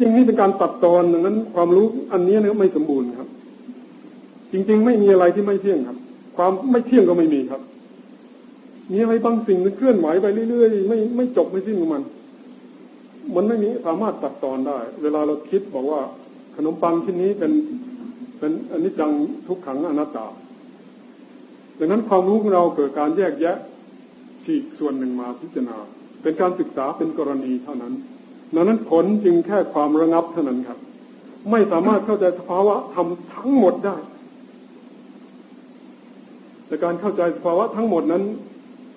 จริงนี่เป็นการตัดตอนดังนั้น ความรู้อันนี้เนี่ยไม่สมบูรณ์ครับ จริง ๆ ไม่มีอะไรที่ไม่เที่ยงครับ ความไม่เที่ยงก็ไม่มีครับมีอะไรบางสิ่งมันเคลื่อนไหวไปเรื่อยๆไม่ไม่จบไม่สิ้นของมัน มันไม่มีสามารถตัดตอนได้ เวลาเราคิดบอกว่า ขนมปังชิ้นนี้เป็นเป็นอนิจจังทุกขังอนัตตาดังนั้นความรู้ของเราเกิดการแยกแยะฉีกส่วนหนึ่งมาพิจารณา เป็นการศึกษาเป็นกรณีเท่านั้น ดังนั้นผลจึงแค่ความระงับเท่านั้นครับ ไม่สามารถเข้าใจสภาวะธรรมทั้งหมดได้แต่การเข้าใจสภาวะทั้งหมดนั้น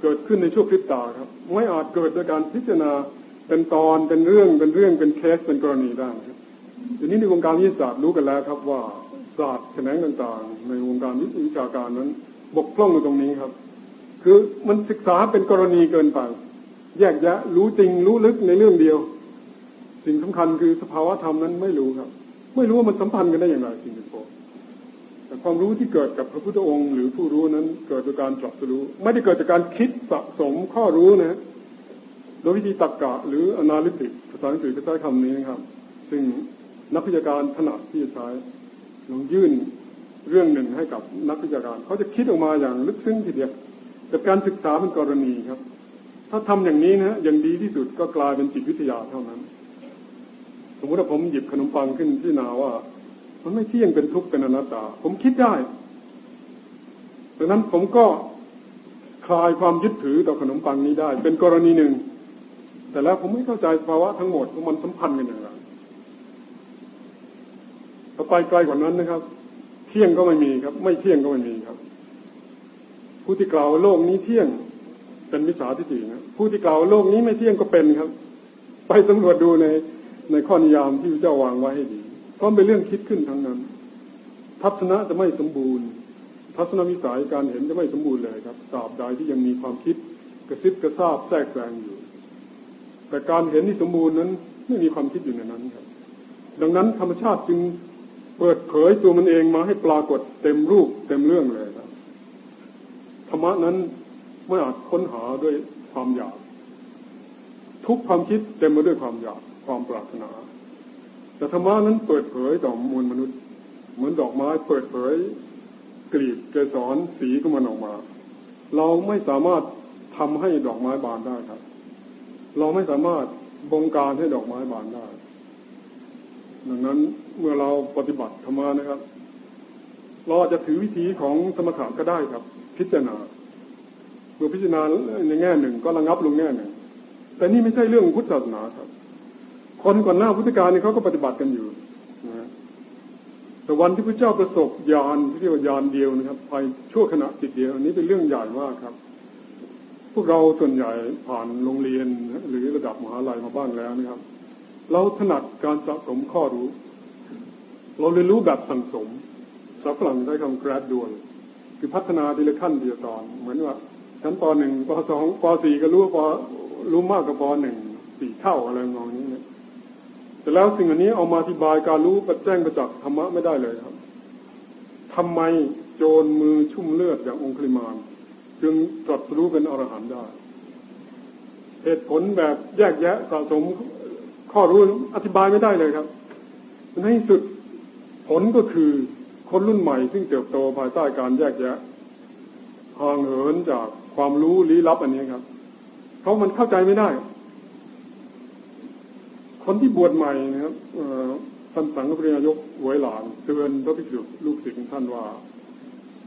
เกิดขึ้นในช่วงพริบตาครับ ไม่อาจเกิดโดยการพิจารณาเป็นตอนเป็นเรื่องเป็นเรื่องเป็นเคสเป็นกรณีได้ครับทีนี้ในวงการวิทยาศาสตร์รู้กันแล้วครับว่าศาสตร์แขนงต่างๆ ในวงการวิชาการนั้น บกพร่องอยู่ตรงนี้ครับ คือมันศึกษาเป็นกรณีเกินไป แยกแยะรู้จริงรู้ลึกในเรื่องเดียว สิ่งสำคัญคือสภาวะธรรมนั้นไม่รู้ครับ ไม่รู้ว่ามันสัมพันธ์กันได้อย่างไรจริงๆโแต่ความรู้ที่เกิดกับพระพุทธองค์หรือผู้รู้นั้นเกิดจากการตรัสรู้ ไม่ได้เกิดจากการคิดสะสมข้อรู้นะโดยวิธีตรรกะหรือ analytic ภาษาอังกฤษก็ใช้คำนี้นะครับ ซึ่งนักวิชาการถนัดที่จะใช้ลองยื่นเรื่องหนึ่งให้กับนักวิชาการ เขาจะคิดออกมาอย่างลึกซึ้งทีเดียวแต่การศึกษาเป็นกรณีครับ ถ้าทำอย่างนี้นะอย่างดีที่สุดก็กลายเป็นจิตวิทยาเท่านั้น สมมติว่าผมหยิบขนมปังขึ้นที่นาว่า มันไม่เที่ยงเป็นทุกข์เป็นอนัตตา ผมคิดได้ดังนั้นผมก็คลายความยึดถือต่อขนมปังนี้ได้ เป็นกรณีหนึ่ง แต่แล้วผมไม่เข้าใจภาวะทั้งหมดว่ามันสัมพันธ์กันอย่างไรถ้าไปไกลกว่านั้นนะครับ เที่ยงก็ไม่มีครับ ไม่เที่ยงก็ไม่มีครับ ผู้ที่กล่าวโลกนี้เที่ยงเป็นมิจฉาทิฏฐินะผู้ที่กล่าวโลกนี้ไม่เที่ยงก็เป็นครับ ไปสำรวจดูใน ในข้อนิยามที่พระเจ้าวางไว้ให้ดีเพราะเป็นเรื่องคิดขึ้นทั้งนั้น ทัศนะจะไม่สมบูรณ์ ทัศนวิสัยการเห็นจะไม่สมบูรณ์เลยครับตราบใดที่ยังมีความคิดกระซิบกระซาบแทรกแซงอยู่ แต่การเห็นที่สมบูรณ์นั้นไม่มีความคิดอยู่ในนั้นครับ ดังนั้นธรรมชาติจึงเปิดเผยตัวมันเองมาให้ปรากฏเต็มรูปเต็มเรื่องเลยครับธรรมะนั้นไม่อาจค้นหาด้วยความอยาก ทุกความคิดเต็มมาด้วยความอยาก ความปรารถนา แต่ธรรมะนั้นเปิดเผยต่อมวลมนุษย์ เหมือนดอกไม้เปิดเผยกลีบเกสรสีก็มันออกมา เราไม่สามารถทำให้ดอกไม้บานได้ครับ เราไม่สามารถบงการให้ดอกไม้บานได้ ดังนั้นเมื่อเราปฏิบัติธรรมานะครับ เราอาจจะถือวิธีของสมถะก็ได้ครับ พิจารณา เมื่อพิจารณาในแง่หนึ่งก็ระงับลงแง่หนึ่ง แต่นี่ไม่ใช่เรื่องพุทธศาสนาครับ คนก่อนหน้าพุทธกาลนี่เขาก็ปฏิบัติกันอยู่นะแต่วันที่พระเจ้าประสบญาณที่เรียกว่าญาณเดียวนะครับไปชั่วขณะจิตเดียวอันนี้เป็นเรื่องใหญ่มากครับ พวกเราส่วนใหญ่ผ่านโรงเรียนหรือระดับมหาลัยมาบ้างแล้วนะครับ เราถนัดการสะสมข้อรู้ เราเรียนรู้แบบสังสมสาฝรั่งใช้คำ gradual คือพัฒนาทีละขั้นทีละตอน เหมือนว่าชั้นปหนึ่งปสองปสี่ก็รู้ปรู้มากกว่าปหนึ่งสี่เท่าอะไรงองนี้ย แต่แล้วสิ่งอันนี้เอามาอธิบายการรู้ประแจ้งประจักษ์ธรรมะไม่ได้เลยครับทำไมโจรมือชุ่มเลือดอย่างองคุลิมานจึงตรัสรู้เป็นอรหันต์ได้ เหตุผลแบบแยกแยะสะสมข้อรู้อธิบายไม่ได้เลยครับในที่สุดผลก็คือคนรุ่นใหม่ ซึ่งเติบโตภายใต้การแยกแยะห่างเหินจากความรู้ลี้ลับอันนี้ครับ เพราะมันเข้าใจไม่ได้ คนที่บวชใหม่นะครับท่านสังฆปริยายกหวยหลานเตือนพระภิกษุลูกศิษย์ท่านว่า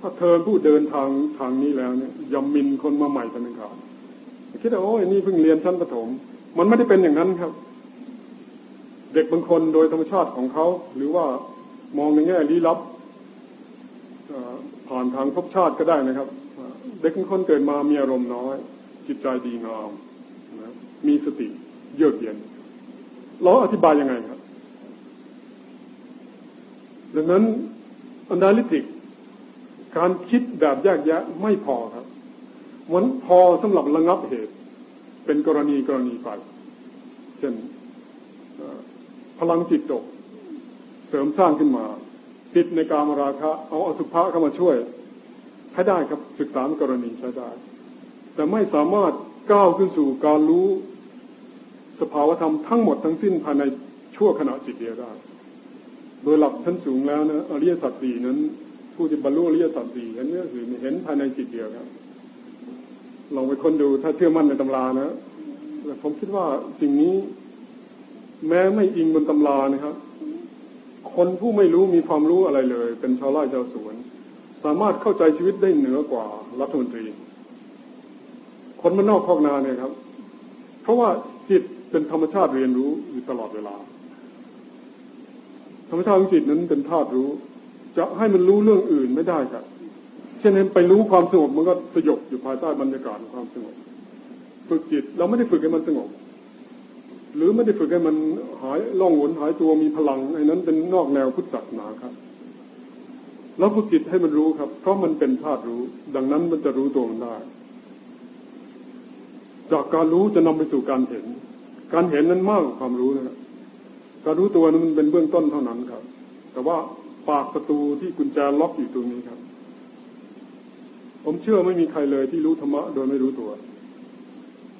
ถ้าเธอผู้เดินทางทางนี้แล้วเนี่ยยำมินคนมาใหม่กันหนึ่งครับคิดว่าโอ้ยนี่เพิ่งเรียนชั้นประถม มันไม่ได้เป็นอย่างนั้นครับ เด็กบางคนโดยธรรมชาติของเขา หรือว่ามองในแง่ลี้ลับผ่านทางภพชาติก็ได้นะครับ เด็กบางคนเกิดมามีอารมณ์น้อย จิตใจดีงามนะมีสติเยือกเย็น เราอธิบายยังไงครับดังนั้นอันดาลิติก การคิดแบบแยกแยะไม่พอครับมันพอสำหรับระงับเหตุ เป็นกรณีกรณีไป เช่นพลังจิตตก เสริมสร้างขึ้นมาติดในการมราคะเอาอสุภะเข้ามาช่วยใช้ได้ครับศึกษากรณีใช้ได้ แต่ไม่สามารถก้าวขึ้นสู่การรู้ สภาวธรรมทั้งหมดทั้งสิ้นภายในชั่วขณะจิตเดียวได้โดยหลักชั้นสูงแล้วนะอริยสัจสี่นั้น ผู้ที่บรรลุอริยสัจสี่อันนี้คือเห็นภายในจิตเดียวครับลองไปค้นดูถ้าเชื่อมั่นในตำรานะแต่ผมคิดว่าสิ่งนี้ แม้ไม่อิงบนตำรานะครับ คนผู้ไม่รู้มีความรู้อะไรเลย เป็นชาวไร่ชาวสวน สามารถเข้าใจชีวิตได้เหนือกว่ารัฐมนตรี คนมันนอกคอกนาเนี่ยครับ เพราะว่าจิต เป็นธรรมชาติเรียนรู้อยู่ตลอดเวลา ธรรมชาติของจิตนั้นเป็นธาตุรู้ จะให้มันรู้เรื่องอื่นไม่ได้ครับ เช่นนั้นไปรู้ความสงบมันก็สยบอยู่ภายใต้บรรยากาศของความสงบ ฝึกจิตเราไม่ได้ฝึกให้มันสงบ หรือไม่ได้ฝึกให้มันหายล่องหนหายตัวมีพลังไอ้นั้นเป็นนอกแนวพุทธศาสนาครับเราฝึกจิตให้มันรู้ครับ เพราะมันเป็นธาตุรู้ ดังนั้นมันจะรู้ตัวมันได้ จากการรู้จะนำไปสู่การเห็น การเห็นนั้นมากกว่าความรู้นะครับการรู้ตัวนั้นมันเป็นเบื้องต้นเท่านั้นครับ แต่ว่าปากประตูที่กุญแจล็อกอยู่ตรงนี้ครับ ผมเชื่อไม่มีใครเลยที่รู้ธรรมะโดยไม่รู้ตัว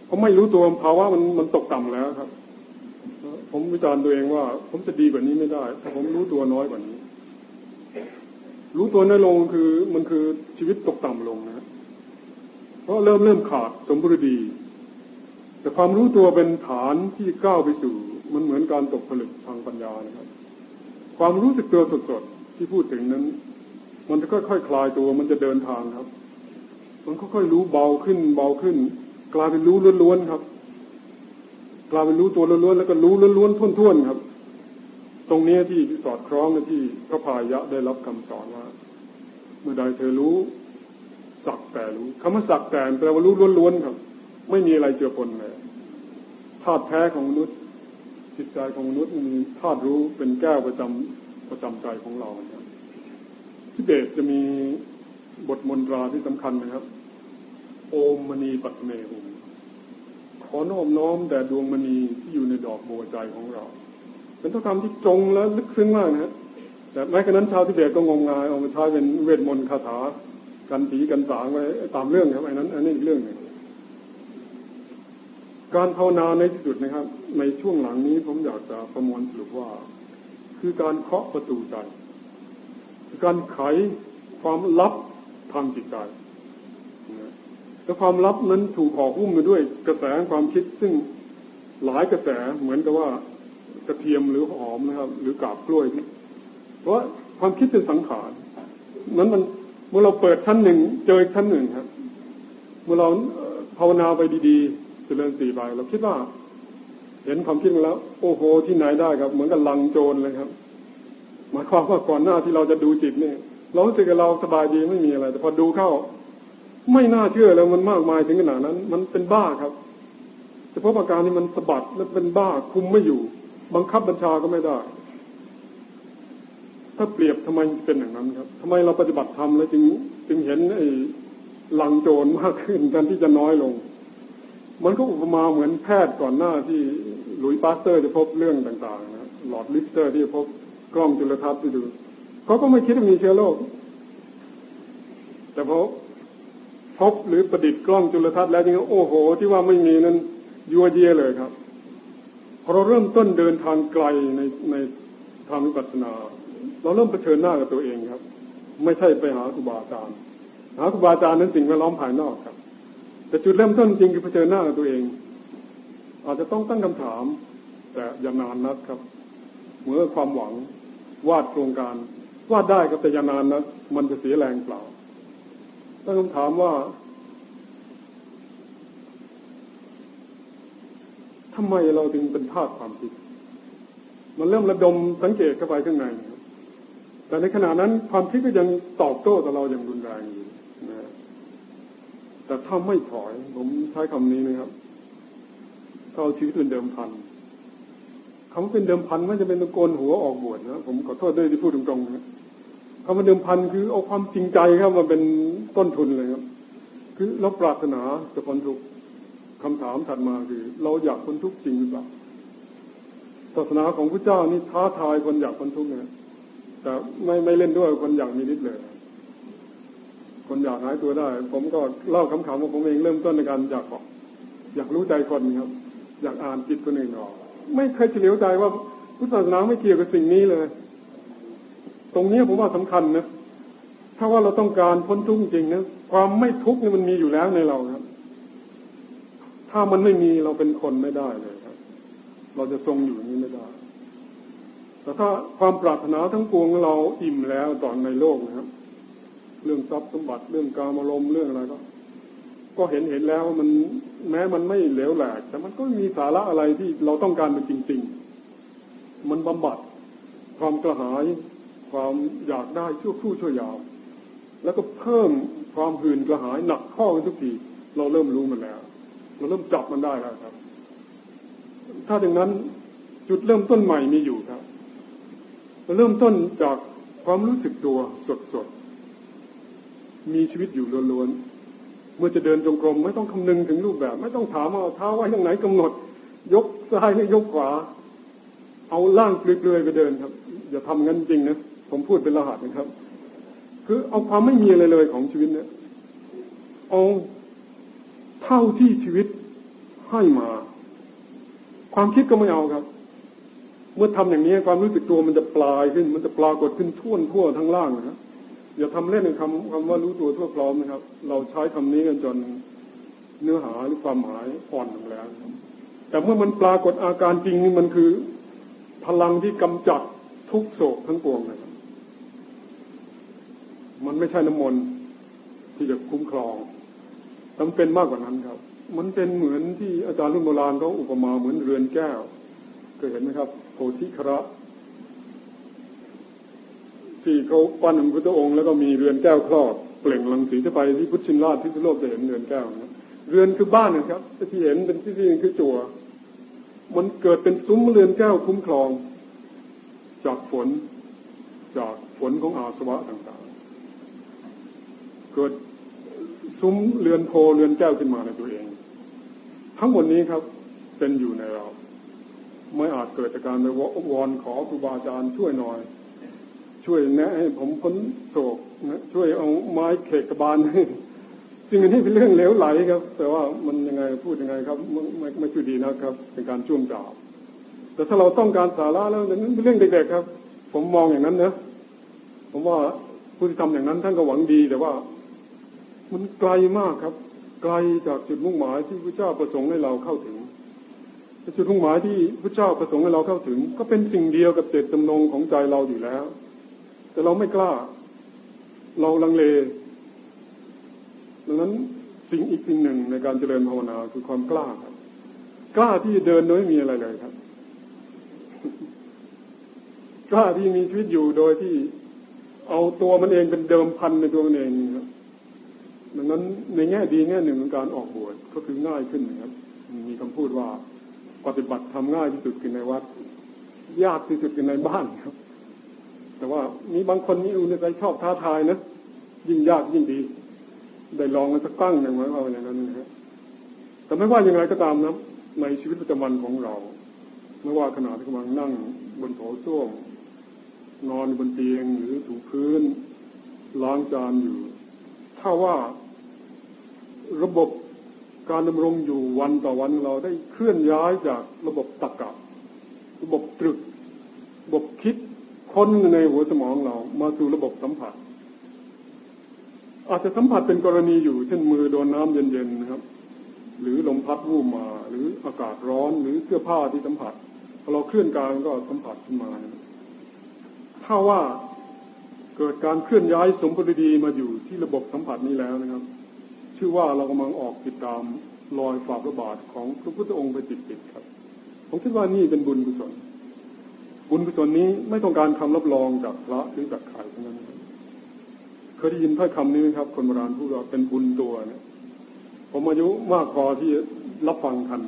ผมไม่รู้ตัวภาวะมันมันตกต่ำแล้วครับ ผมวิจารณ์ตัวเองว่า ผมจะดีกว่านี้ไม่ได้ถ้าผมรู้ตัวน้อยกว่านี้ รู้ตัวน้อยลงคือมันคือชีวิตตกต่ำลงนะเพราะเริ่มเริ่มขาดสมบูรณ์ดี แต่ความรู้ตัวเป็นฐานที่ก้าวไปสู่ มันเหมือนการตกผลึกทางปัญญานะครับ ความรู้สึกตัวสดๆที่พูดถึงนั้น มันจะค่อยๆคคลายตัวมันจะเดินทางครับ มันค่อยๆรู้เบาขึ้นเบาขึ้น กลายเป็นรู้ล้วนๆครับ กลายเป็นรู้ตัวล้วนๆแล้วก็รู้ล้วนๆทุ่นๆครับ ตรงนี้ที่สอดคล้องกับที่พระพายะได้รับคำสอนว่า เมื่อใดเธอรู้สักแต่รู้คำว่าสักแต่แปลว่ารู้ล้วนๆครับ ไม่มีอะไรเจือปนเลยธาตุแท้ของมนุษย์จิตใจของมนุษย์มีธาตุรู้เป็นแก้วประจำประจำใจของเราครับที่เบสจะมีบทมนตราที่สำคัญนะครับ โอมมณีปัตเมหุขอน้อมน้อมแด่ดวงมณีที่อยู่ในดอกบัวใจของเรา เป็นถ้อยคำที่ตรงและลึกซึ้งมากนะแต่แม้กระนั้นชาวทิเบตก็งมงายเอามาใช้เป็นเวทมนต์คาถา กันผีกันสางไว้ตามเรื่องครับไอ้นั้นอันนี้อีกเรื่องหนึ่ง การภาวนาในที่สุดนะครับ ในช่วงหลังนี้ผมอยากจะประมวลสรุปว่า คือการเคาะประตูใจคือการไขความลับทางจิตใจและความลับนั้นถูกห่อหุ้มมาด้วยกระแสความคิดซึ่งหลายกระแสเหมือนกับว่ากระเทียมหรือหอมนะครับ หรือกาบกล้วย เพราะความคิดเป็นสังขารนั้นมันเมื่อเราเปิดชั้นหนึ่งเจอชั้นหนึ่งครับเมื่อเราภาวนาไปดีๆ เจริญสี่ใบเราคิดว่า เห็นความคิดแล้ว โอ้โหที่ไหนได้ครับ เหมือนกับลังโจรเลยครับหมายความว่าก่อนหน้าที่เราจะดูจิตเนี่ย เรารู้สึกว่าเราสบายดีไม่มีอะไร แต่พอดูเข้า ไม่น่าเชื่อแล้วมันมากมายถึงขนาดนั้น มันเป็นบ้าครับเฉพาะอาการนี้มันสะบัดและเป็นบ้าคุมไม่อยู่ บังคับบัญชาก็ไม่ได้ ถ้าเปรียบทำไมเป็นอย่างนั้นครับทำไมเราปฏิบัติธรรมแล้วจึงจึงเห็นไอ้หลังโจรมากขึ้นแทนที่จะน้อยลง มันก็อุปมาเหมือนแพทย์ก่อนหน้าที่หลุยส์ปาสเตอร์จะพบเรื่องต่างๆนะลอร์ดลิสเตอร์ที่พบกล้องจุลทรรศน์ที่ดูเขาก็ไม่คิดว่ามีเชื้อโรคแต่พอพบหรือประดิษฐ์กล้องจุลทรรศน์แล้วจริงโอ้โห ที่ว่าไม่มีนั้นยั้วเยี้ยเลยครับพอเราเริ่มต้นเดินทางไกลในในทางวิปัสสนา เราเริ่มเผชิญหน้ากับตัวเองครับ ไม่ใช่ไปหาครูบาอาจารย์หาครูบาอาจารย์นั้นสิ่งแวดล้อมภายนอกครับ แต่จุดเริ่มต้นจริงคือเผชิญหน้ากับตัวเอง อาจจะต้องตั้งคำถาม แต่อย่านานนักครับเมื่อความหวังวาดโครงการ วาดได้ครับแต่อย่านานนะมันจะเสียแรงเปล่าตั้งคำถามว่าทำไมเราถึงเป็นทาสความคิด มันเริ่มระดมสังเกตเข้าไปข้างใน แต่ในขณะนั้นความคิดก็ยังตอบโต้ต่อเราอย่างรุนแรงอยู่ แต่ถ้าไม่ถอย ผมใช้คำนี้นะครับเอาชีวิตเป็นเดิมพันคำว่าเป็นเดิมพันไม่จะเป็นตะโกนหัวออกบวชนะผมขอโทษด้วยที่พูดตรงๆนะคำว่าเดิมพันคือเอาความจริงใจครับมาเป็นต้นทุนเลยครับ คือเราปรารถนาจะพ้นทุกข์คำถามถัดมาคือ เราอยากพ้นทุกข์จริงหรือเปล่าศาสนาของพระเจ้านี่ท้าทายคนอยากพ้นทุกข์นะแต่ไม่ไม่เล่นด้วยคนอยากมีนิดเลย คนอยากหายตัวได้ ผมก็เล่าคำๆว่าผมเองเริ่มต้นในการอยากบอกอยากรู้ใจคนครับ อยากอ่านจิตคนอื่นออกไม่เคยเฉลียวใจว่าพุทธศาสนาไม่เกี่ยวกับสิ่งนี้เลย ตรงนี้ผมว่าสำคัญนะถ้าว่าเราต้องการพ้นทุกข์จริงนะความไม่ทุกข์นี่มันมีอยู่แล้วในเราครับ ถ้ามันไม่มีเราเป็นคนไม่ได้เลยครับ เราจะทรงอยู่นี้ไม่ได้ แต่ถ้าความปรารถนาทั้งปวงเราอิ่มแล้วตอนในโลกนะครับ เรื่องทรัพย์สมบัติเรื่องการอารมณ์เรื่องอะไรก็ ก็เห็นเห็นแล้วมันแม้มันไม่เหลวแหลกแต่มันก็มีสาระอะไรที่เราต้องการเป็นจริง ๆ มันบำบัดความกระหาย ความอยากได้ชั่วครู่ชั่วยาว แล้วก็เพิ่มความหื่นกระหายหนักข้อกันทุกทีเราเริ่มรู้มันแล้ว เราเริ่มจับมันได้แล้วครับ ถ้าดังนั้นจุดเริ่มต้นใหม่มีอยู่ครับ เริ่มต้นจากความรู้สึกตัวสดๆ มีชีวิตอยู่ล้วนๆเมื่อจะเดินจงกรมไม่ต้องคำนึงถึงรูปแบบ ไม่ต้องถามเอาเท้าไว้ตรงไหนกำหนด ยกซ้ายหรือยกขวา เอาล่างเปลือยๆไปเดินครับ อย่าทำงั้นจริงนะผมพูดเป็นรหัสนะครับ คือเอาความไม่มีอะไรเลยของชีวิตเนี่ยเอาเท่าที่ชีวิตให้มา ความคิดก็ไม่เอาครับ เมื่อทำอย่างนี้ความรู้สึกตัวมันจะปลายขึ้น มันจะปรากฏขึ้นท่วทั่วทั้งล่างนะครับ อย่าทำเล่นในคำคำว่ารู้ตัวทั่วพร้อมนะครับ เราใช้คำนี้กันจนเนื้อหาหรือความหมายอ่อนลงแล้ว แต่เมื่อมันปรากฏอาการจริงนี่มันคือ พลังที่กำจัดทุกโศกทั้งปวงนะครับมันไม่ใช่น้ำมนต์ที่จะคุ้มครองมันเป็นมากกว่านั้นครับ มันเป็นเหมือนที่อาจารย์รุ่นโบราณเขาอุปมาเหมือนเรือนแก้วเคยเห็นไหมครับโพธิคระ ที่เขาปั้นพระพุทธองค์แล้วก็มีเรือนแก้วครอบเปล่งรังสีที่ไปที่พุทธินราชที่สุโลกจะเห็นเรือนแก้วนะเรือนคือบ้านนะครับที่เห็นเป็นที่ที่คือจั่วมันเกิดเป็นซุ้มเรือนแก้วคุ้มครอง จากฝน จากฝนของอาสวะต่างๆ เกิดซุ้มเรือนโพเรือนแก้วขึ้นมาในตัวเอง ทั้งหมดนี้ครับเป็นอยู่ในเรา ไม่อาจเกิดจากการไปวอนขอครูบาอาจารย์ช่วยหน่อย ช่วยแนะให้ผมพ้นโศกนะช่วยเอาไม้เขกกระบาลให้สิ่งนี้เป็นเรื่องเลวไหลครับ แต่ว่ามันยังไงพูดยังไงครับไม่ไม่ช่วยดีนะครับเป็นการช่วงจาบแต่ถ้าเราต้องการสาระแล้วนั้นเป็นเรื่องเด็กๆครับ ผมมองอย่างนั้นนะผมว่าผู้ที่ทำอย่างนั้นท่านก็หวังดีแต่ว่า มันไกลมากครับ ไกลจากจุดมุ่งหมายที่พระเจ้าประสงค์ให้เราเข้าถึงจุดมุ่งหมายที่พระเจ้าประสงค์ให้เราเข้าถึง ก็เป็นสิ่งเดียวกับเจตจำนงของใจเราอยู่แล้ว แต่เราไม่กล้า เราลังเล ดังนั้นสิ่งอีกสิ่งหนึ่งในการเจริญภาวนาคือความกล้าครับ กล้าที่เดินโดยไม่มีอะไรเลยครับ กล้าที่มีชีวิตอยู่โดยที่เอาตัวมันเองเป็นเดิมพันในตัวมันเองครับดังนั้นในแง่ดีแง่หนึ่งของการออกบวชก็คือง่ายขึ้นนะครับ มีคำพูดว่าปฏิบัติทำง่ายที่สุดคือในวัด ยากที่สุดคือในบ้านครับ แต่ว่ามีบางคนมีอุณใจชอบท้าทายนะยิ่งยากยิ่งดี ได้ลองกันสักตั้งหนึ่งไว้ว่าอย่างนั้นนะครับแต่ไม่ว่าอย่างไรก็ตามนะในชีวิตประจำวันของเรา ไม่ว่าขณะที่กำลังนั่งบนโถส้วมนอนบนเตียงหรือถูพื้นล้างจานอยู่ ถ้าว่าระบบการดำรงอยู่วันต่อวันเราได้เคลื่อนย้ายจากระบบตรกกะระบบตรึกระบบคิด ค้นในหัวสมองเรามาสู่ระบบสัมผัส อาจจะสัมผัสเป็นกรณีอยู่ เช่นมือโดนน้ำเย็นๆนะครับ หรือลมพัดวูบมา หรืออากาศร้อนหรือเสื้อผ้าที่สัมผัสพอเราเคลื่อนกายก็สัมผัสขึ้นมานะถ้าว่าเกิดการเคลื่อนย้ายสมบูรดีมาอยู่ที่ระบบสัมผัสนี้แล้วนะครับ ชื่อว่าเรากำลังออกติดตามรอยฝ่าพระบาทของพระพุทธองค์ไปติดๆครับ ผมคิดว่านี่เป็นบุญกุศล บุญกุศลนี้ไม่ต้องการคำรับรองจากพระหรือจากใครทั้งนั้นเคยได้ยินถ้อยคำนี้ไหมครับ คนโบราณพูดว่าเป็นบุญตัวเนี่ยผมอายุมากพอที่รับฟังทัน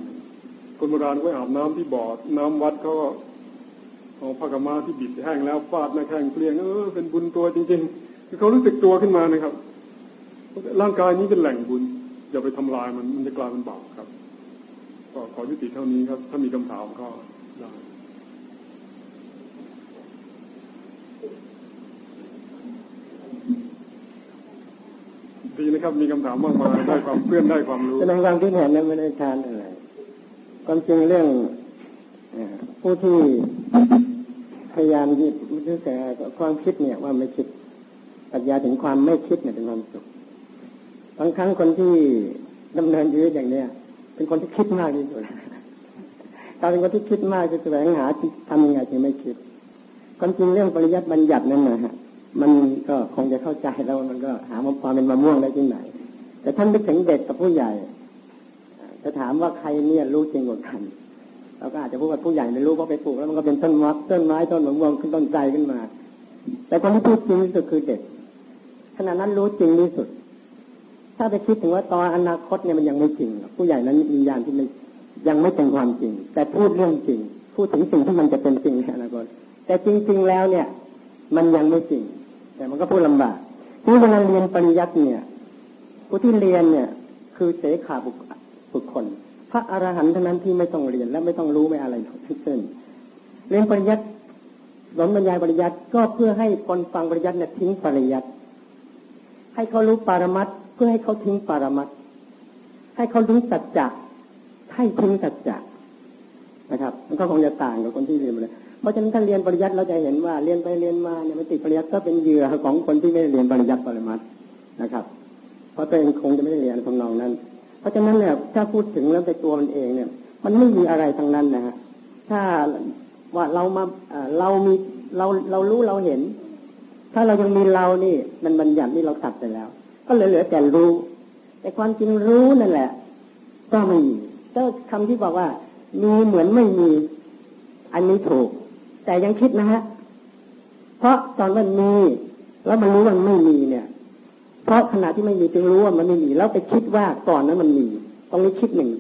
คนโบราณก็อาบน้ำที่บ่อน้ำวัดเขาเอาผ้ากมาที่บิดแห้งแล้วฟาดในแข้งเปลี่ยงเออเป็นบุญตัวจริงๆคือเขารู้สึกตัวขึ้นมานะครับ ร่างกายนี้เป็นแหล่งบุญ อย่าไปทำลายมันมันจะกลายเป็นบาปครับ ก็ขอยุติเท่านี้ครับ ถ้ามีคำถามก็ได้ ดีนะครับ มีคำถามมากมายได้ความเพื่อนได้ความรู้แสดงความคิดเห็นนั้นไม่ได้ทานอะไรความจริงเรื่องผู้ที่พยายามยึดยึดแต่ความคิดเนี่ยว่าไม่คิดปัญญาถึงความไม่คิดเนี่ยเป็นความสุขบางครั้งคนที่ดำเนินชีวิตอย่างเนี้ยเป็นคนที่คิดมากที่สุดกลายเป็นคนที่คิดมากจะแสวงหาทำยังไงถึงไม่คิดความจริงเรื่องปริยัติบัญญัตินั่นนะฮะ มันก็คงจะเข้าใจแล้วมันก็หาความเป็นมะม่วงได้ที่ไหน แต่ท่านไปถึงเด็กกับผู้ใหญ่จะถามว่าใครเนี่ยรู้จริงกว่ากันเราก็อาจจะพูดว่าผู้ใหญ่ไม่รู้เพราะไปปลูกแล้วมันก็เป็นต้นมักต้นไม้ต้นมะม่วงขึ้นต้นใจขึ้นมา แต่คนที่พูดจริงที่สุดคือเด็กขณะนั้นรู้จริงที่สุด ถ้าไปคิดถึงว่าตอนอนาคตเนี่ยมันยังไม่จริง ผู้ใหญ่นั้นมีญาณที่ไม่ยังไม่เป็นความจริง แต่พูดเรื่องจริง พูดถึงสิ่งที่มันจะเป็นจริงในอนาคตแต่จริง ๆ แล้วเนี่ย มันยังไม่จริง แต่มันก็พูดลำบากที่เวลาเรียนปริยัติเนี่ย ผู้ที่เรียนเนี่ย คือเสขาบุคคล พระอรหันต์เท่านั้นที่ไม่ต้องเรียนและไม่ต้องรู้ไม่อะไรทั้งสิ้นเรียนปริยัติหลนบรรยายปริยัติก็เพื่อให้คนฟังปริยัติเนี่ยทิ้งปริยัติให้เขารู้ปารมัตเพื่อให้เขาทิ้งปารมัตให้เขารู้สัจจะให้ทิ้งสัจจะนะครับ มันก็คงจะต่างกับคนที่เรียนมาเลย เพราะฉะนั้นถ้าเรียนปริยัติเราจะเห็นว่าเรียนไปเรียนมาเนี่ยมันติดปริยัติก็เป็นเหยื่อของคนที่ไม่ได้เรียนปริยัติปรมัตนะครับ เพราะตัวเองคงจะไม่ได้เรียนทำนองนั้น เพราะฉะนั้นเนี่ยถ้าพูดถึงแล้วไปตัวมันเองเนี่ย มันไม่มีอะไรทั้งนั้นนะฮะถ้าว่าเรามาเรามีเราเรารู้เราเห็น ถ้าเรายังมีเรานี่ มันบัญญัตินี่เราตัดไปแล้ว ก็เหลือแต่รู้ แต่ความจริงรู้นั่นแหละ ก็ไม่มีก็คำที่บอกว่ามีเหมือนไม่มี อันนี้ถูก แต่ยังคิดนะฮะ เพราะตอนมันมีแล้วมันรู้ว่ามันไม่มีเนี่ย เพราะขณะที่ไม่มีจึงรู้ว่ามันไม่มี แล้วไปคิดว่าก่อนนั้นมันมี ตรงนี้คิดหนึ่ง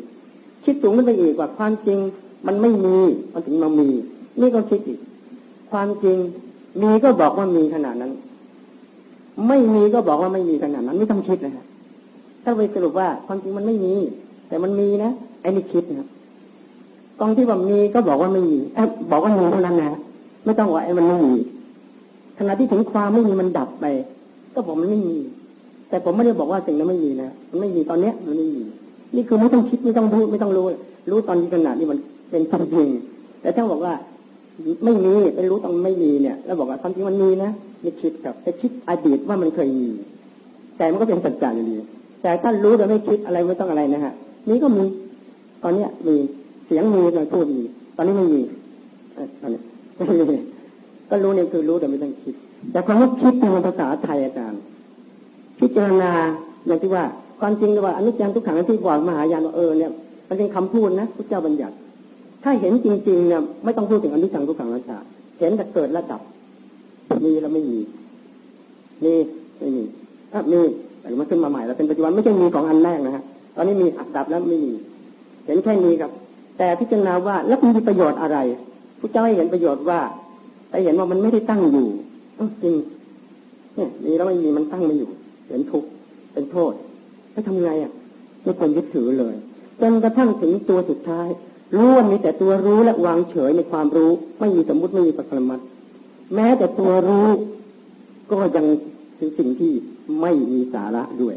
คิดสูงขึ้นไปอีกว่าความจริงมันไม่มี มันถึงมามี นี่ก็คิดอีก ความจริงมีก็บอกว่ามีขนาดนั้น ไม่มีก็บอกว่าไม่มีขนาดนั้น ไม่ต้องคิดนะฮะถ้าไปสรุปว่าความจริงมันไม่มี แต่มันมีนะไอ้นี่คิดนะครับ ตรงที่ว่ามีก็บอกว่าไม่มีบอกว่ามีเท่านั้นนะไม่ต้องว่าไอ้มันไม่มีขณะที่ถึงความไม่มีมันดับไป ก็บอกมันไม่มี แต่ผมไม่ได้บอกว่าสิ่งนั้นไม่มีนะมันไม่มีตอนเนี้ยมันไม่มีนี่คือไม่ต้องคิดไม่ต้องพูดไม่ต้องรู้ รู้ตอนนี้ขนาดนี้มันเป็นความจริงแต่ถ้าบอกว่าไม่มีไปรู้ตอนไม่มีเนี่ย แล้วบอกว่าความจริงมันมีนะไม่คิดกับไปคิดอดีตว่ามันเคยมี แต่มันก็เป็นสัจจะอยู่ดีแต่ถ้ารู้โดยไม่คิดอะไรไม่ต้องอะไรนะฮะนี้ก็มีตอนเนี้ยมี สียงมีเราพูดมีตอนนี้ไม่มีตอนนี้ก็รู้เนี่ยคือรู้แต่ไม่ต้องคิด แต่ความว่าคิดในภาษาไทยอาจารย์พิจารณาอย่างที่ว่าความจริงว่าอนิจจังทุกขังที่บอกมหายานว่าเออเนี่ยมันเป็นคำพูดนะพระเจ้าบัญญัติ ถ้าเห็นจริงๆเนี่ยไม่ต้องพูดถึงอนิจจังทุกขังราชาเห็นแต่เกิดและดับ มีแล้วไม่มีมีไม่มีถ้ามีแต่มันขึ้นมาใหม่แล้วเป็นปัจจุบันไม่ใช่มีของอันแรกนะฮะตอนนี้มีอัดับแล้วไม่มี เห็นแค่นี้ครับ แต่พิจารณาว่าแล้วมันมีประโยชน์อะไรพระเจ้าให้เห็นประโยชน์ว่าแต่เห็นว่ามันไม่ได้ตั้งอยู่จริงเนี่ยมีแล้วไม่มีมันตั้งไม่อยู่ เห็นทุกข์เป็นโทษแล้วทำไงอะไม่ควรยึดถือเลยจนกระทั่งถึงตัวสุดท้าย รู้ว่ามีแต่ตัวรู้และวางเฉยในความรู้ ไม่มีสมมุติไม่มีปรมัตแม้แต่ตัวรู้ ก็ยังถึงสิ่งที่ไม่มีสาระด้วย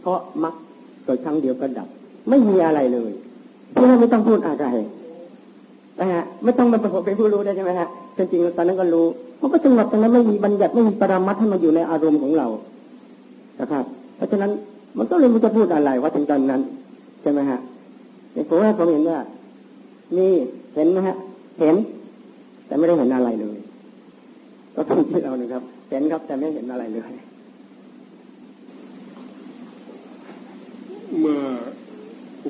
เพราะมักโดยครั้งเดียวก็ดับ ไม่มีอะไรเลย พราะนั้นไม่ต้องพูดอะไรนะฮะไม่ต้องมาประกบเป็นผู้รู้ได้ใช่ไหมฮะจริงๆตอนนั้นก็รู้มันก็สงบตอนนั้นไม่มีบัญญัติไม่มีปรามัดให้มาอยู่ในอารมณ์ของเรานะครับ เพราะฉะนั้นมันก็เลยไม่จะพูดอะไรว่าถึงตอนนั้นใช่ไหมฮะแต่ผมว่าผมเห็นว่านี่เห็นไหมฮะ เห็น แต่ไม่ได้เห็นอะไรเลย ก็ต้องคิดเอานะครับ เห็นครับแต่ไม่เห็นอะไรเลย เมื่อ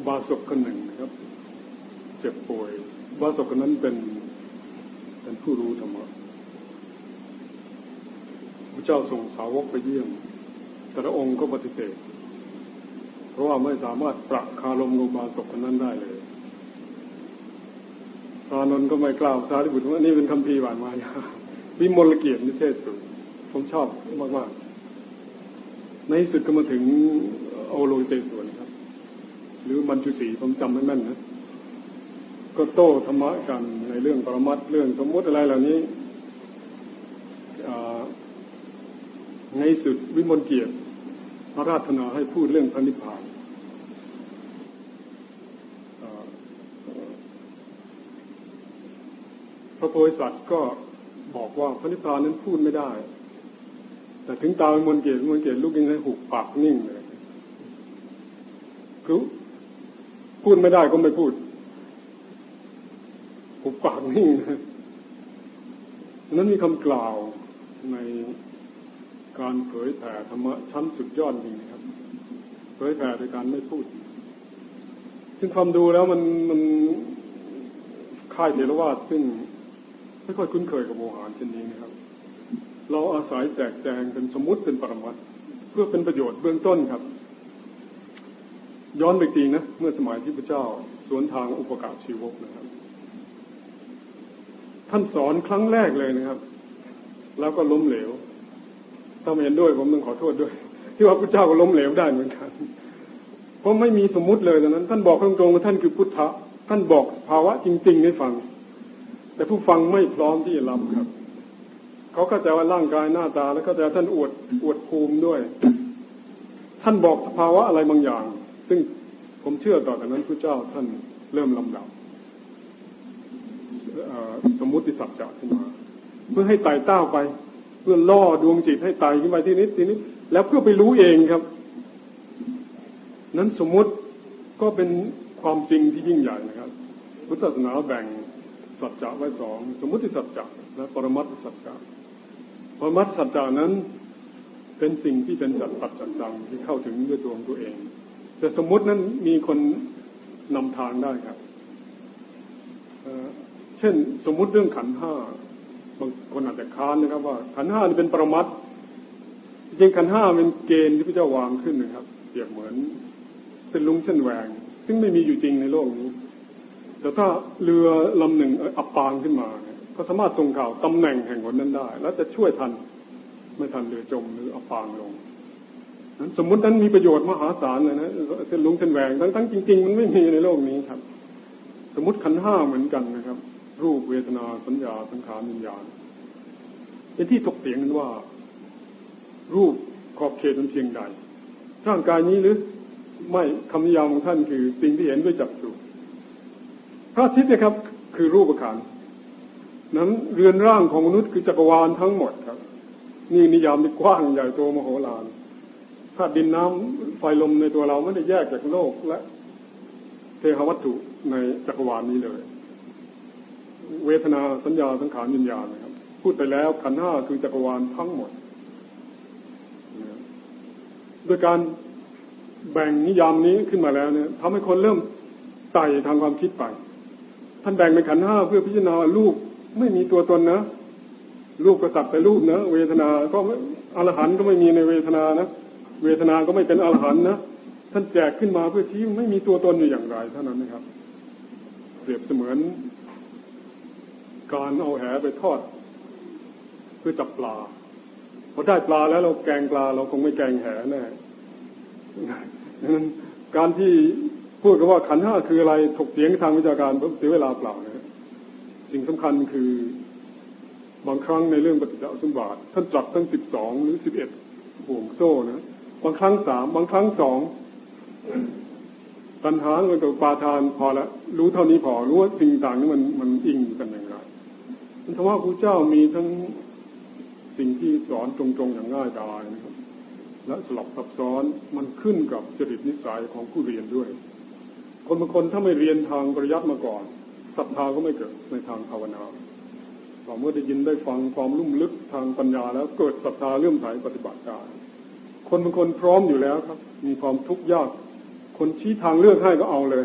บาสกคนหนึ่งครับ เจ็บป่วย บาสกคนนั้นเป็นเป็นผู้รู้ธรรมะพระเจ้าส่งสาวกไปเยี่ยม แต่ละองค์ก็ปฏิเสธเพราะว่าไม่สามารถประคารมอุบาสกคนนั้นได้เลยพระนนท์ก็ไม่กล่าวสาธิบุตรว่านี่เป็นคำพีหวานมายาวิมลเกียรตินิเทศสุดผมชอบมากๆในที่สุดก็มาถึงโอโลเตสวนครับ หรือมันจุสีผมจำไม่แม่นนะก็โต้ธรรมะกันในเรื่องปรมัตเรื่องสมมติอะไรเหล่านี้ในสุดวิมลเกียรติพระราชนาให้พูดเรื่องพระนิพพานพระโพธิสัตว์ก็บอกว่าพระนิพพานนั้นพูดไม่ได้ แต่ถึงตาวิมลเป็นมนเกศมนเกศลูกยังไงหุบปากนิ่งเลยคือ พูดไม่ได้ก็ไม่พูดหุบปากนิ่งนั้นมีคำกล่าวในการเผยแผ่ธรรมะชั้นสุดยอดจริงครับ เผยแผ่โดยการไม่พูด ซึ่งความดูแล้วมันมันค่ายเทรวาสซึ่งไม่ค่อยคุ้นเคยกับโมหารเช่นนี้นะครับ เราอาศัยแจกแจงเป็นสมมติเป็นปรมัตเพื่อเป็นประโยชน์เบื้องต้นครับ ย้อนไปทีนะ เมื่อสมัยที่พระเจ้าสวนทางอุปการชีวกนะครับ ท่านสอนครั้งแรกเลยนะครับ แล้วก็ล้มเหลว ถ้าไม่เห็นด้วยผมต้องขอโทษด้วย ที่ว่าพระเจ้าก็ล้มเหลวได้เหมือนกันเพราะไม่มีสมมุติเลยตอนนั้น ท่านบอกตรงๆว่าท่านคือพุทธะท่านบอกภาวะจริง ๆ ให้ฟัง แต่ผู้ฟังไม่พร้อมที่จะรับครับเขาก็จะว่าร่างกายหน้าตาแล้วก็จะท่านอวดอวดภูมิด้วย ท่านบอกภาวะอะไรบางอย่าง ซึ่งผมเชื่อต่อจากนั้นพระเจ้าท่านเริ่มลำดับสมมุติสัจจะขึ้นมาเพื่อให้ไต่เต้าไป เพื่อล่อดวงจิตให้ไต่ขึ้นไปที่นิดทีนี้ แล้วเพื่อไปรู้เองครับ นั้นสมมุติก็เป็นความจริงที่ยิ่งใหญ่นะครับ พุทธศาสนาแบ่งสัจจะไว้สองสมมติสัจจะและปรมัตสัจจะปรมัตสัจจะนั้นเป็นสิ่งที่เป็นจัดตัดจัดจังที่เข้าถึงด้วยตัวของตัวเอง แต่สมมตินั้นมีคนนำทางได้ครับเช่นสมมุติเรื่องขันห้าบางคนอาจจะค้านนะครับ ว่า ขันห้านี่เป็นปรมัตจริงขันห้าเป็นเกณฑ์ที่พระเจ้าวางขึ้นนะครับเปรียบเหมือนเป็นลุงเช่นแหวง ซึ่งไม่มีอยู่จริงในโลกนี้ แต่ถ้าเรือลำหนึ่งอับปางขึ้นมา ก็สามารถส่งข่าวตำแหน่งแห่งหนนั้นได้ แล้วจะช่วยทันไม่ทันเรือจมหรืออับปางลง สมมุตินั้นมีประโยชน์มหาศาลเลยนะเส้นลุงเส้นแหวงทั้งทั้งจริง ๆ มันไม่มีในโลกนี้ครับ สมมติขันห้าเหมือนกันนะครับ รูปเวทนาสัญญาสังขารวิญญาณเป็นที่ถกเถียงกันว่า รูปขอบเขตมันเพียงใดร่างกายนี้หรือไม่คำนิยามของท่านคือสิ่งที่เห็นด้วยจักษุพระอาทิตย์นะครับ คือรูปขันนั้นเรือนร่างของมนุษย์คือจักรวาลทั้งหมดครับ นี่นิยามที่กว้างใหญ่โตมโหฬาร ธาตุดินน้ำไฟลมในตัวเราไม่ได้แยกจากโลกและเทหวัตถุในจักรวาลนี้เลย เวทนาสัญญาสังขารวิญญาณนะครับ พูดไปแล้วขันห้าคือจักรวาลทั้งหมดโดยการแบ่งนิยามนี้ขึ้นมาแล้วเนี่ยทำให้คนเริ่มไต่ทางความคิดไป ท่านแบ่งเป็นขันห้าเพื่อพิจารณารูปไม่มีตัวตนนะรูปก็สักแต่รูปนะเวทนา ก็อรหันก็ไม่มีในเวทนานะ เวทนาก็ไม่เป็นอรหันนะท่านแจกขึ้นมาเพื่อที่ไม่มีตัวตนอยู่อย่างไรเท่านั้นนะครับ เปรียบเสมือน การเอาแหไปทอด เพื่อจับปลาพอได้ปลาแล้วเราแกงปลา เราคงไม่แกงแหแน่ดังนั้นการที่พูดกันว่าขันห้าคืออะไรถกเถียงทางวิชาการเสียเวลาเปล่านะสิ่งสำคัญคือบางครั้งในเรื่องปฏิจจสมบัติท่านจัดตั้งสิบสองหรือสิบเอ็ดห่วงโซ่นะ บางครั้งสามบางครั้งสองปัญหาเงินกับปาทานพอแล้วรู้เท่านี้พอรู้ว่าสิ่งต่างนี้มันมันอิงกันอย่างไรธรรมะพระเจ้ามีทั้งสิ่งที่สอนตรงๆอย่างง่ายดายนะครับและสลับซับซ้อนมันขึ้นกับจริตนิสัยของผู้เรียนด้วย คนบางคนถ้าไม่เรียนทางปริยัติมาก่อนศรัทธาก็ไม่เกิดในทางภาวนาพอเมื่อได้ยินได้ฟังความลุ่มลึกทางปัญญาแล้วเกิดศรัทธาเลื่อมใสปฏิบัติได้ คนบางคนพร้อมอยู่แล้วครับ มีความทุกข์ยาก คนชี้ทางเลือกให้ก็เอาเลย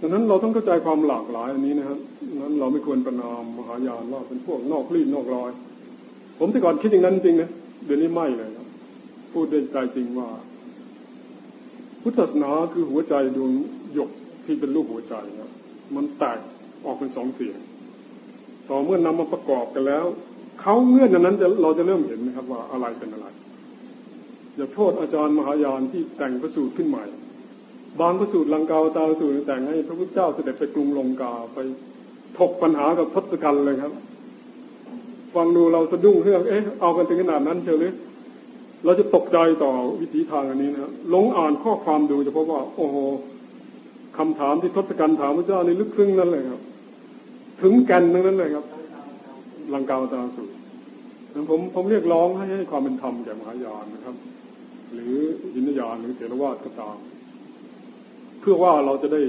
ดังนั้นเราต้องเข้าใจความหลากหลายอันนี้นะครับนั้นเราไม่ควรประนามมหายานว่าเป็นพวกนอกรีดนอกรอย ผมแต่ก่อนคิดอย่างนั้นจริงนะเดี๋ยวนี้ไม่เลยครับพูดด้วยใจจริงว่า พุทธศาสนาคือหัวใจดวงหยกที่เป็นลูกหัวใจนะมันแตกออกเป็นสองเสียงต่อเมื่อนำมาประกอบกันแล้วเขาเงื่อนนั้นจะเราจะเริ่มเห็นนะครับว่าอะไรเป็นอะไร อย่าโทษอาจารย์มหายานที่แต่งพระสูตรขึ้นใหม่ บางพระสูตรลังกาวตาสูตรแต่งให้พระพุทธเจ้าเสด็จไปกรุงลงกาไปถกปัญหากับทศกัณฐ์เลยครับ ฟังดูเราสะดุ้งเรื่องเอ๊ะเอากันถึงขนาดนั้นเชียวหรือเราจะตกใจต่อวิถีทางอันนี้นะลงอ่านข้อความดูจะพบว่า โอ้โหคำถามที่ทศกัณฐ์ถามพระเจ้าในลึกซึ้งนั่นเลยครับถถึงกันทั้งนั้นเลยครับลังกาวตาสุดผมผมเรียกร้องให้ให้ความเป็นธรรมแก่มหายานนะครับ หรือยินยานหรือเถรวาทก็ตาม เพื่อว่าเราจะได้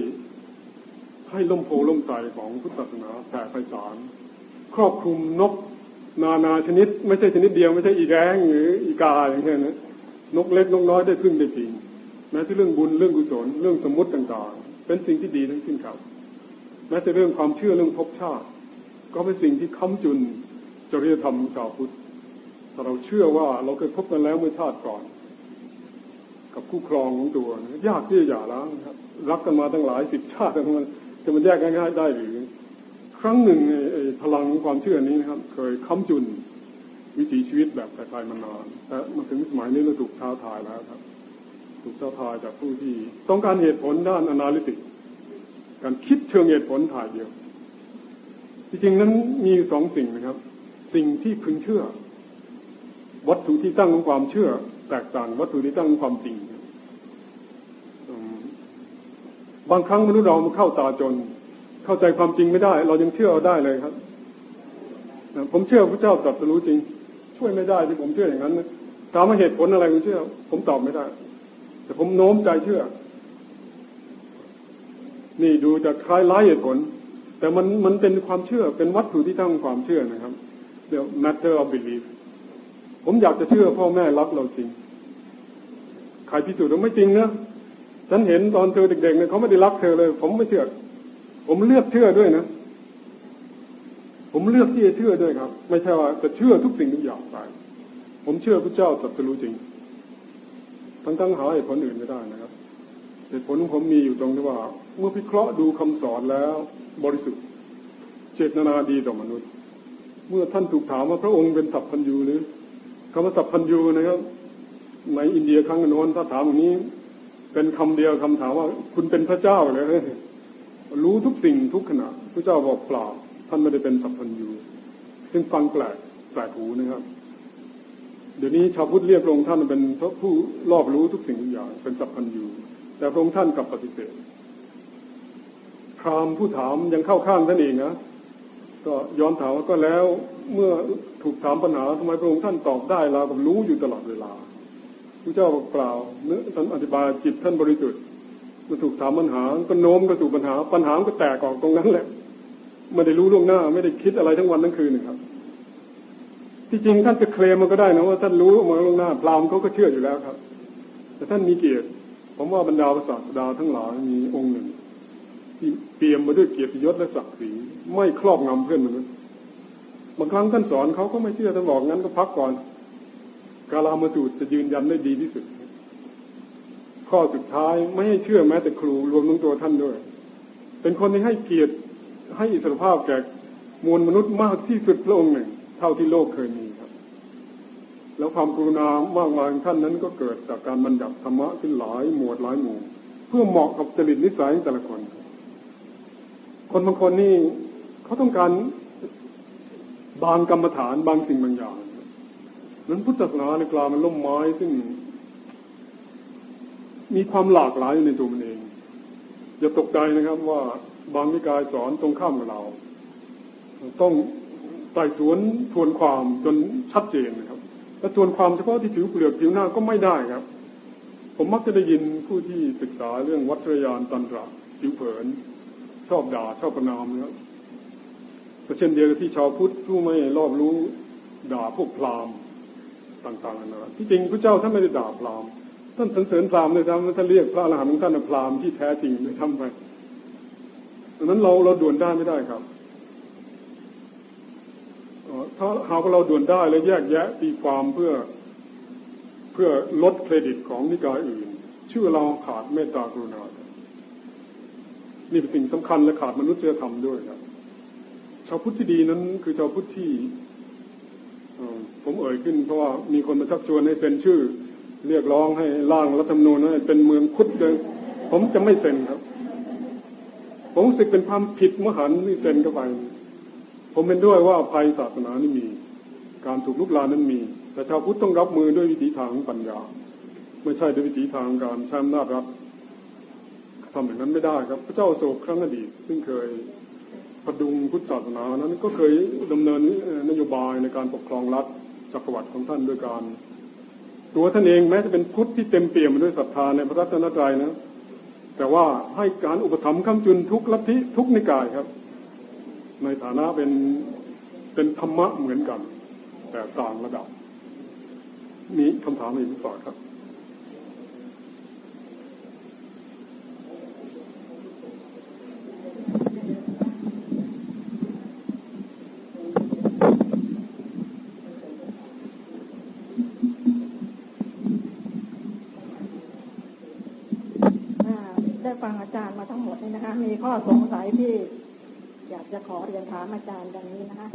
ให้ล่มโพล่มใจของพุทธศาสนาแผ่ไพศาลครอบคลุมนกนานาชนิด ไม่ใช่ชนิดเดียวไม่ใช่อีแรงหรืออีกาอย่างเงี้ยนะนกเล็กนกน้อยได้พึ่งได้จริงแม้ที่เรื่องบุญเรื่องกุศลเรื่องสมมติต่างๆ เป็นสิ่งที่ดีทั้งสิ้นครับแม้แต่เรื่องความเชื่อเรื่องภพชาติ ก็เป็นสิ่งที่ค้ำจุนจริยธรรมชาวพุทธถ้าเราเชื่อว่าเราเคยพบกันแล้วเมื่อชาติก่อน กับคู่ครองของตัวยากที่จะหย่าร้างครับ รักกันมาตั้งหลายสิบชาติแต่มันจะมันแยกง่ายๆได้หรือ ครั้งหนึ่งพลังความเชื่อนี้นะครับ เคยค้ำจุนวิถีชีวิตแบบไทยๆมานานแต่มาถึงสมัยนี้เราถูกท้าทายแล้วครับ ถูกท้าทายจากผู้ที่ต้องการเหตุผลด้านอนาลิติกการคิดเชิงเหตุผลถ่ายเดียว จริงๆนั้นมีสองสิ่งนะครับ สิ่งที่พึงเชื่อ วัตถุที่ตั้งของความเชื่อ แตกต่างวัตถุที่ตั้งของความจริงบางครั้งมนุษย์เรามันเข้าตาจน เข้าใจความจริงไม่ได้ เรายังเชื่อได้เลยครับผมเชื่อพระเจ้าตรัสรู้จริง ช่วยไม่ได้ที่ผมเชื่ออย่างนั้นถามว่าเหตุผลอะไรผมเชื่อ ผมตอบไม่ได้ แต่ผมโน้มใจเชื่อ นี่ดูจะคล้ายร้ายเหตุผล แต่มันมันเป็นความเชื่อเป็นวัตถุที่ตั้งความเชื่อนะครับเดี๋ยว matter of belief ผมอยากจะเชื่อพ่อแม่รักเราจริง ครพิสูจน์ว่าไม่จริงนะฉันเห็นตอนเธอเด็กๆเนี่ยเขาไม่ได้รักเธอเลย ผมไม่เชื่อ ผมเลือกเชื่อด้วยนะผมเลือกที่จะเชื่อด้วยครับ ไม่ใช่ว่าจะเชื่อทุกสิ่งทุกอย่างไปผมเชื่อพระเจ้าตรัสรู้จริง ทั้งทั้งหาเหตุผลอื่นไม่ได้นะครับเหตุผลของผมมีอยู่ตรงที่ว่า เมื่อพิเคราะห์ดูคำสอนแล้ว บริสุทธิ์ เจตนาดีต่อมนุษย์ เมื่อท่านถูกถามว่าพระองค์เป็นสัพพัญญูหรือคำว่าสัพพัญญูนะครับ ในอินเดียครั้งโน้นถ้าถามอย่างนี้ เป็นคำเดียวคำถามว่า คุณเป็นพระเจ้าเลยรู้ทุกสิ่งทุกขณะพระเจ้าบอกเปล่า ท่านไม่ได้เป็นสัพพัญญูซึ่งฟังแปลกแปลกหูนะครับ เดี๋ยวนี้ชาวพุทธเรียกพระองค์ท่านเป็นผู้รอบรู้ทุกสิ่งทุกอย่าง เป็นสัพพัญญูแต่พระองค์ท่านกลับปฏิเสธพรามผู้ถามยังเข้าข้างท่านเองนะก็ย้อนถามว่าก็แล้วเมื่อถูกถามปัญหาทำไมพระองค์ท่านตอบได้เราก็รู้อยู่ตลอดเวลา พระเจ้าบอกเปล่าเนื้อท่านอธิบายจิตท่านบริสุทธิ์มาถูกถามปัญหา ก็โน้มก็สู่ปัญหา ปัญหาก็แตกออกตรงนั้นแหละไม่ได้รู้ล่วงหน้า ไม่ได้คิดอะไรทั้งวันทั้งคืนนะครับ ที่จริงท่านจะเคลมมันก็ได้นะว่าท่านรู้มาล่วงหน้าพรามเขาก็เชื่ออยู่แล้วครับ แต่ท่านมีเกียรติผมว่าบรรดาศาสดาทั้งหลายมีองค์หนึ่ง ที่เปี่ยมมาด้วยเกียรติยศและศักดิ์ศรีไม่ครอบงำเพื่อนมนุษย์บางครั้งท่านสอนเขาก็ไม่เชื่อท่านบอกงั้นก็พักก่อน กาลามาสูตรจะยืนยันได้ดีที่สุด ข้อสุดท้ายไม่ให้เชื่อแม้แต่ครูรวมทั้งตัวท่านด้วย เป็นคนที่ให้เกียรติให้อิสรภาพแก่มวลมนุษย์มากที่สุดพระองค์หนึ่ง เท่าที่โลกเคยมีครับ แล้วความกรุณามากมายท่านนั้นก็เกิดจากการบรรยัติธรรมะขึ้นหลายหมวดหลายหมู่ เพื่อเหมาะกับจริตนิสัยแต่ละคน คนบางคนนี่เขาต้องการบางกรรมฐานบางสิ่งบางอย่าง นั้นพุทธศาสนาในกลางมันล่มไม้ซึ่ง มีความหลากหลายอยู่ในตัวมันเองอย่าตกใจนะครับ ว่าบางนิกายสอนตรงข้ามกับเรา ต้องไต่สวนทวนความจนชัดเจนนะครับและทวนความเฉพาะที่ผิวเปลือกผิวหน้าก็ไม่ได้ครับ ผมมักจะได้ยินผู้ที่ศึกษาเรื่องวัตรยานตันตระผิวเผิน ชอบด่าชอบประนามนะครับก็เช่นเดียวกับที่ชาวพุทธผู้ไม่รอบรู้ด่าพวกพราหมณ์ ต่างๆนนะที่จริงพระเจ้าท่านไม่ได้ด่าพราหมณ์ท่านสรรเสริญพราหมณ์เลยทำท่านเรียกพระอรหันต์ของท่านพราหมณ์ที่แท้จริงเลยทำไปดังนั้นเราเราด่วนได้ไม่ได้ครับถ้าหากเราด่วนได้แล้วแยกแยะตีความเพื่อเพื่อลดเครดิตของนิกายอื่น ชื่อเราขาดเมตตากรุณานี่เป็นสิ่งสำคัญและขาดมนุษยธรรมด้วยครับ ชาวพุทธที่ดีนั้นคือชาวพุทธที่ ผมเอ่ยขึ้นเพราะว่ามีคนมาชักชวนให้เซ็นชื่อ เรียกร้องให้ร่างรัฐธรรมนูญให้เป็นเมืองพุทธเลยผมจะไม่เซ็นครับ ผมรู้สึกเป็นความผิดมหันต์ที่เซ็นเข้าไป ผมเป็นด้วยว่าภัยศาสนานี่มี การถูกลุกลานนั้นมี แต่ชาวพุทธต้องรับมือด้วยวิถีทางปัญญา ไม่ใช่ด้วยวิถีทางการใช้อำนาจรัฐทำอย่างนั้นไม่ได้ครับ พระเจ้าโศกครั้งอดีตซึ่งเคย พดุงพุทธศาสนานั้นก็เคยดำเนินนโยบายในการปกครองรัฐจักรวรรดิของท่านด้วยการ ตัวท่านเองแม้จะเป็นพุทธที่เต็มเปี่ยมไปด้วยศรัทธาในพระรัตนตรัยนะ แต่ว่าให้การอุปถัมภ์ข้ามจุนทุกลัทธิทุกนิกายครับ ในฐานะเป็นเป็นธรรมะเหมือนกัน แต่ต่างระดับนี้คำถามอีกที่สองครับ อ่าได้ฟังอาจารย์มาทั้งหมดนี่นะคะ มีข้อ สงสัยที่ อยากจะขอเรียนถามอาจารย์ดังนี้นะคะ